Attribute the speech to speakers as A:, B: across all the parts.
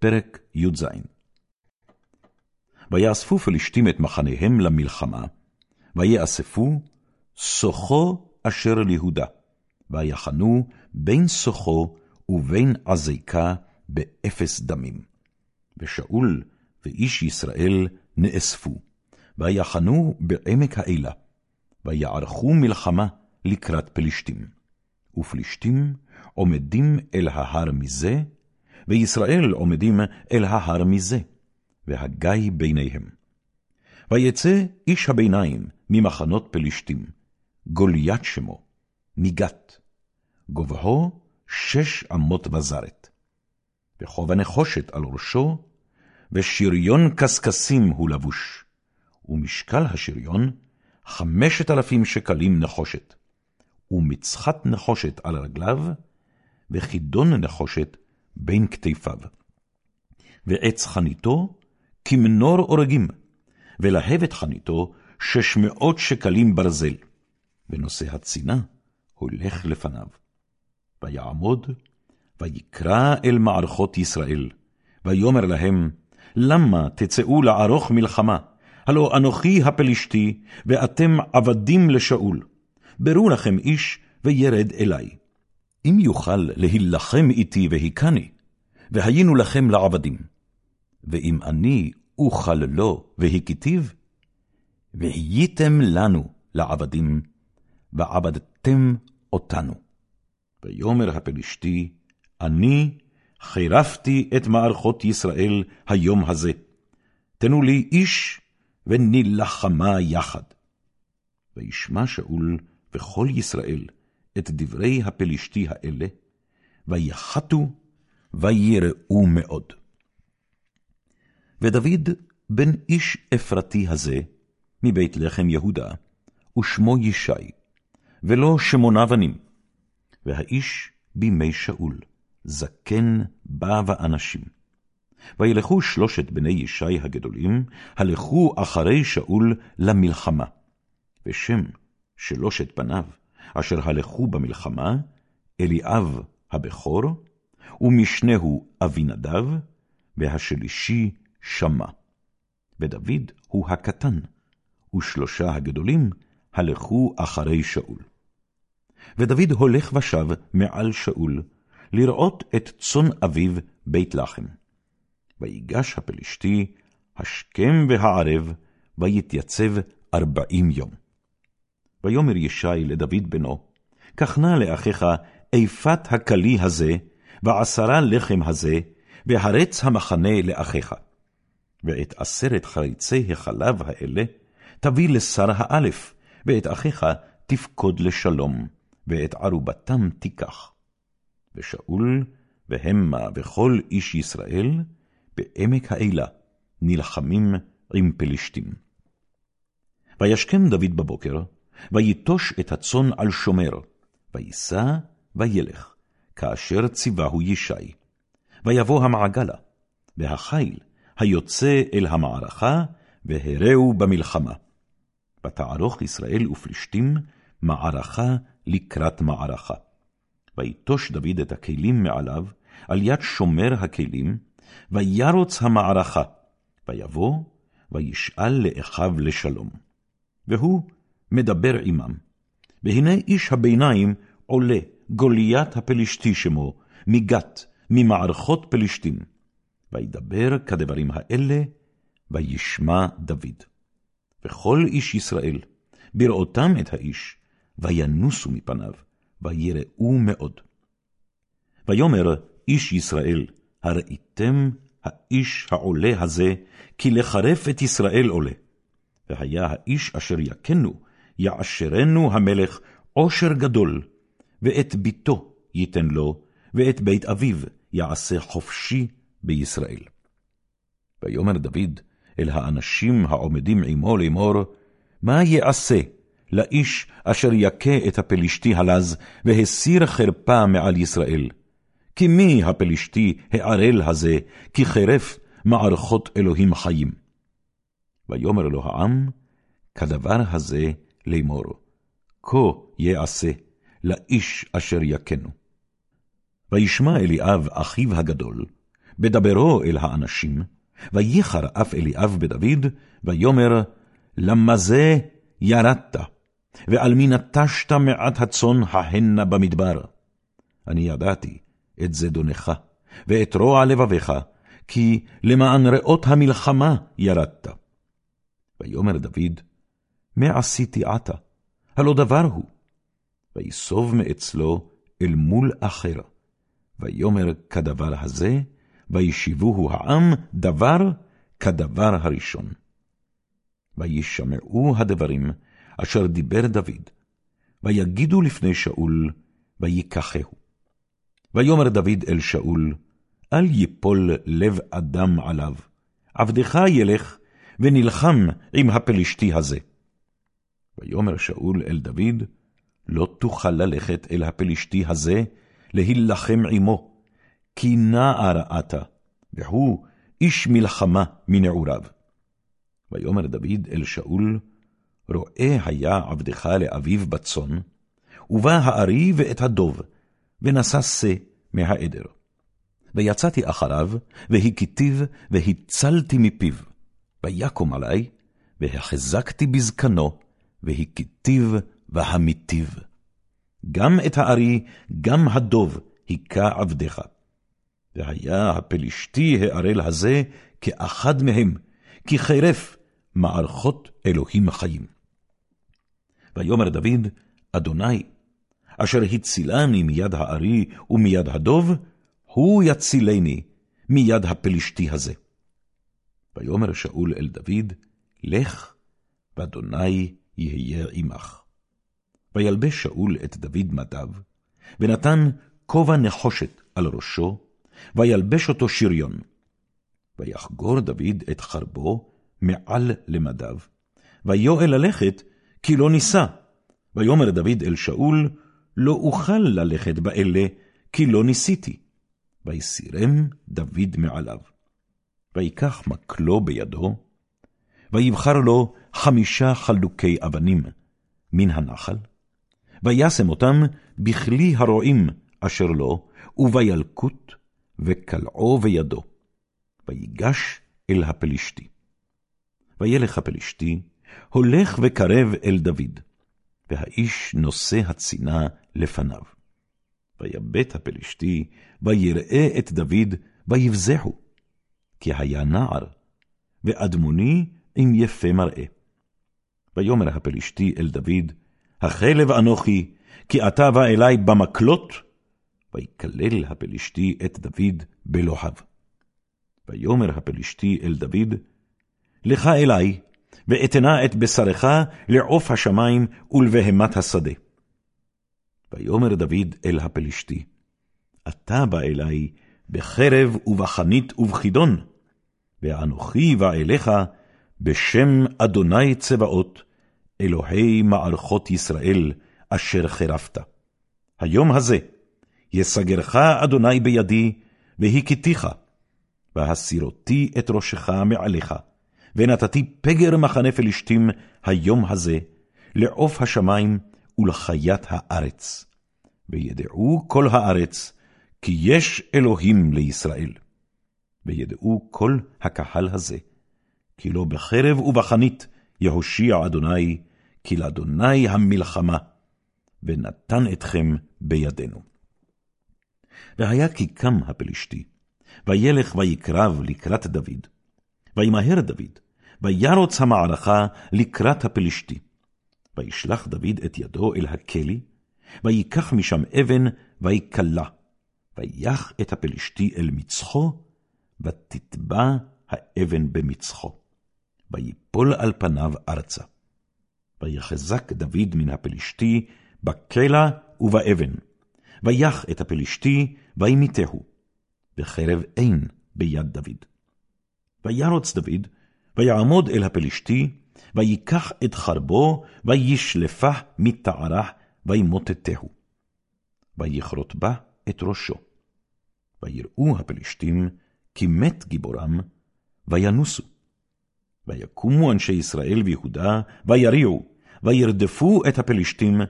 A: פרק י"ז ויאספו פלישתים את מחניהם למלחמה, ויאספו סוחו אשר ליהודה, ויחנו בין סוחו ובין עזיקה באפס דמים. ושאול ואיש ישראל נאספו, ויחנו בעמק האלה, ויערכו מלחמה לקראת פלישתים. ופלישתים עומדים אל ההר מזה, וישראל עומדים אל ההר מזה, והגיא ביניהם. ויצא איש הביניים ממחנות פלישתים, גוליית שמו, מגת, גובהו שש אמות וזרת. וכובע נחושת על ראשו, ושריון קשקשים הוא לבוש, ומשקל השריון חמשת אלפים שקלים נחושת, ומצחת נחושת על רגליו, וחידון נחושת בין כתפיו. ועץ חניתו כמנור אורגים, ולהבת חניתו שש מאות שקלים ברזל, ונושא הצינה הולך לפניו. ויעמוד, ויקרא אל מערכות ישראל, ויאמר להם, למה תצאו לערוך מלחמה? הלא אנוכי הפלשתי, ואתם עבדים לשאול. ברו לכם איש, וירד אלי. אם יוכל להילחם איתי והיכני, והיינו לכם לעבדים. ואם אני אוכל לו והכיתיו, והייתם לנו לעבדים, ועבדתם אותנו. ויאמר הפלשתי, אני חירפתי את מערכות ישראל היום הזה. תנו לי איש, ונלחמה יחד. וישמע שאול וכל ישראל את דברי הפלשתי האלה, ויחתו, ויראו מאוד. ודוד בן איש אפרתי הזה, מבית לחם יהודה, ושמו ישי, ולא שמונה בנים. והאיש בימי שאול, זקן בא ואנשים. וילכו שלושת בני ישי הגדולים, הלכו אחרי שאול למלחמה. ושם שלושת בניו, אשר הלכו במלחמה, אליאב הבכור, ומשנהו אבינדב, והשלישי שמע. ודוד הוא הקטן, ושלושה הגדולים הלכו אחרי שאול. ודוד הולך ושב מעל שאול, לראות את צאן אביו בית לחם. ויגש הפלשתי, השכם והערב, ויתייצב ארבעים יום. ויאמר ישי לדוד בנו, קח נא לאחיך איפת הכלי הזה, ועשרה לחם הזה, והרץ המחנה לאחיך. ואת עשרת חריצי החלב האלה, תביא לשר האלף, ואת אחיך תפקוד לשלום, ואת ערובתם תיקח. ושאול, והמה וכל איש ישראל, בעמק האלה, נלחמים עם פלישתים. וישכם דוד בבוקר, ויטוש את הצאן על שומר, ויסע וילך, כאשר ציווהו ישי. ויבוא המעגלה, והחיל היוצא אל המערכה, והרעו במלחמה. ותערוך ישראל ופלישתים מערכה לקראת מערכה. ויטוש דוד את הכלים מעליו, על יד שומר הכלים, וירוץ המערכה, ויבוא, וישאל לאחיו לשלום. והוא מדבר עמם. והנה איש הביניים עולה, גוליית הפלשתי שמו, מגת, ממערכות פלשתים. וידבר כדברים האלה, וישמע דוד. וכל איש ישראל, בראותם את האיש, וינוסו מפניו, ויראו מאוד. ויאמר איש ישראל, הראיתם האיש העולה הזה, כי לחרף את ישראל עולה. והיה האיש אשר יכנו, יעשרנו המלך עושר גדול, ואת ביתו ייתן לו, ואת בית אביו יעשה חופשי בישראל. ויאמר דוד אל האנשים העומדים עמו לאמור, מה יעשה לאיש אשר יכה את הפלשתי הלז, והסיר חרפה מעל ישראל? כי מי הפלשתי הערל הזה, כי חרף מערכות אלוהים חיים? ויאמר לו העם, כדבר הזה לאמור, כה יעשה לאיש אשר יכנו. וישמע אליאב אחיו הגדול, בדברו אל האנשים, וייחר אף אליאב בדוד, ויאמר, למה זה ירדת, ועל מי נטשת מעט הצאן ההנה במדבר. אני ידעתי את זדונך, ואת רוע לבביך, כי למען ראות המלחמה ירדת. ויאמר דוד, מה עשיתי עתה? הלא דבר הוא. ויסוב מאצלו אל מול אחר. ויאמר כדבר הזה, וישיבוהו העם דבר כדבר הראשון. וישמעו הדברים אשר דיבר דוד, ויגידו לפני שאול, ויקחהו. ויאמר דוד אל שאול, אל יפול לב אדם עליו, עבדך ילך, ונלחם עם הפלשתי הזה. ויאמר שאול אל דוד, לא תוכל ללכת אל הפלשתי הזה, להילחם עמו, כי נער אתה, והוא איש מלחמה מנעוריו. ויאמר דוד אל שאול, רואה היה עבדך לאביו בצאן, ובא הארי ואת הדוב, ונשא שא מהעדר. ויצאתי אחריו, והכיתיו, והצלתי מפיו. ויקום עלי, והחזקתי בזקנו, והכיתיו והמיתיו. גם את הארי, גם הדוב, היכה עבדך. והיה הפלשתי הערל הזה כאחד מהם, כי חירף מערכות אלוהים חיים. ויאמר דוד, אדוני, אשר הצילני מיד הארי ומיד הדוב, הוא יצילני מיד הפלשתי הזה. ויאמר שאול אל דוד, לך, ואדוני יהיה עמך. וילבש שאול את דוד מדיו, ונתן כובע נחושת על ראשו, וילבש אותו שריון. ויחגור דוד את חרבו מעל למדיו, ויואל ללכת, כי לא נישא. ויאמר דוד אל שאול, לא אוכל ללכת באלה, כי לא ניסיתי. ויסירם דוד מעליו. ויקח מקלו בידו, ויבחר לו חמישה חלוקי אבנים מן הנחל, וישם אותם בכלי הרועים אשר לו, ובילקוט, וקלעו בידו, ויגש אל הפלישתי. וילך הפלישתי, הולך וקרב אל דוד, והאיש נושא הצינה לפניו. ויבט הפלישתי, ויראה את דוד, ויבזחו, כי היה נער, ואדמוני עם יפה מראה. ויאמר הפלישתי אל דוד, החלב אנוכי, כי אתה בא אלי במקלות, ויקלל הפלישתי את דוד בלוחיו. ויאמר הפלישתי אל דוד, לך אלי, ואתנה את בשרך לעוף השמים ולבהמת השדה. ויאמר דוד אל הפלישתי, אתה בא אלי בחרב ובחנית ובחידון, ואנוכי בא אליך בשם אדוני צבאות, אלוהי מערכות ישראל, אשר חרפת. היום הזה יסגרך אדוני בידי, והכיתיך, והסירותי את ראשך מעליך, ונתתי פגר מחנה פלישתים היום הזה, לעוף השמים ולחיית הארץ. וידעו כל הארץ, כי יש אלוהים לישראל. וידעו כל הקהל הזה, כי לא בחרב ובחנית יהושיע אדוני, כי לאדוני המלחמה, ונתן אתכם בידינו. והיה כי קם הפלישתי, וילך ויקרב לקראת דוד, וימהר דוד, וירוץ המערכה לקראת הפלישתי. וישלח דוד את ידו אל הכלי, ויקח משם אבן, ויקלה, ויח את הפלישתי אל מצחו, ותטבע האבן במצחו. ויפול על פניו ארצה. ויחזק דוד מן הפלישתי בקלע ובאבן, ויח את הפלישתי, וימיתהו, וחרב אין ביד דוד. וירוץ דוד, ויעמוד אל הפלישתי, ויקח את חרבו, וישלפה מתערה, וימוטטהו. ויכרות בה את ראשו. ויראו הפלישתים, כי מת גיבורם, וינוסו. ויקומו אנשי ישראל ויהודה, ויריעו, וירדפו את הפלישתים,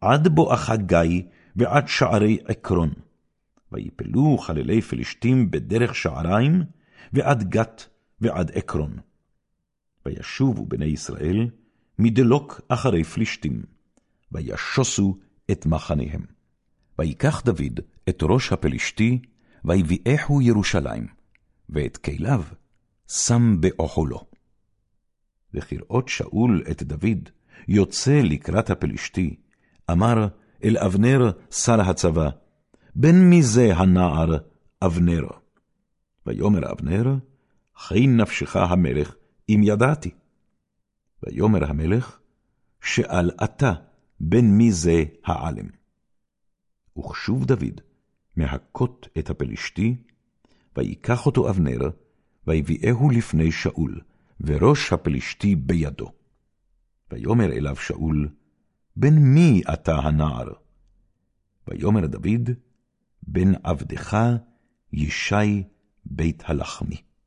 A: עד בואכה גיא, ועד שערי עקרון. ויפלו חללי פלשתים בדרך שעריים, ועד גת ועד עקרון. וישובו בני ישראל מדלוק אחרי פלישתים, וישוסו את מחניהם. ויקח דוד את ראש הפלשתי, ויביאהו ירושלים, ואת כליו שם באוכלו. וכראות שאול את דוד יוצא לקראת הפלשתי, אמר אל אבנר שר הצבא, בן מי זה הנער אבנר? ויאמר אבנר, חי נפשך המלך, אם ידעתי. ויאמר המלך, שאל אתה, בן מי זה העלם? וכשוב דוד מהכות את הפלשתי, ויקח אותו אבנר, ויביאהו לפני שאול, וראש הפלשתי בידו. ויאמר אליו שאול, בן מי אתה הנער? ויאמר דוד, בן עבדך ישי בית הלחמי.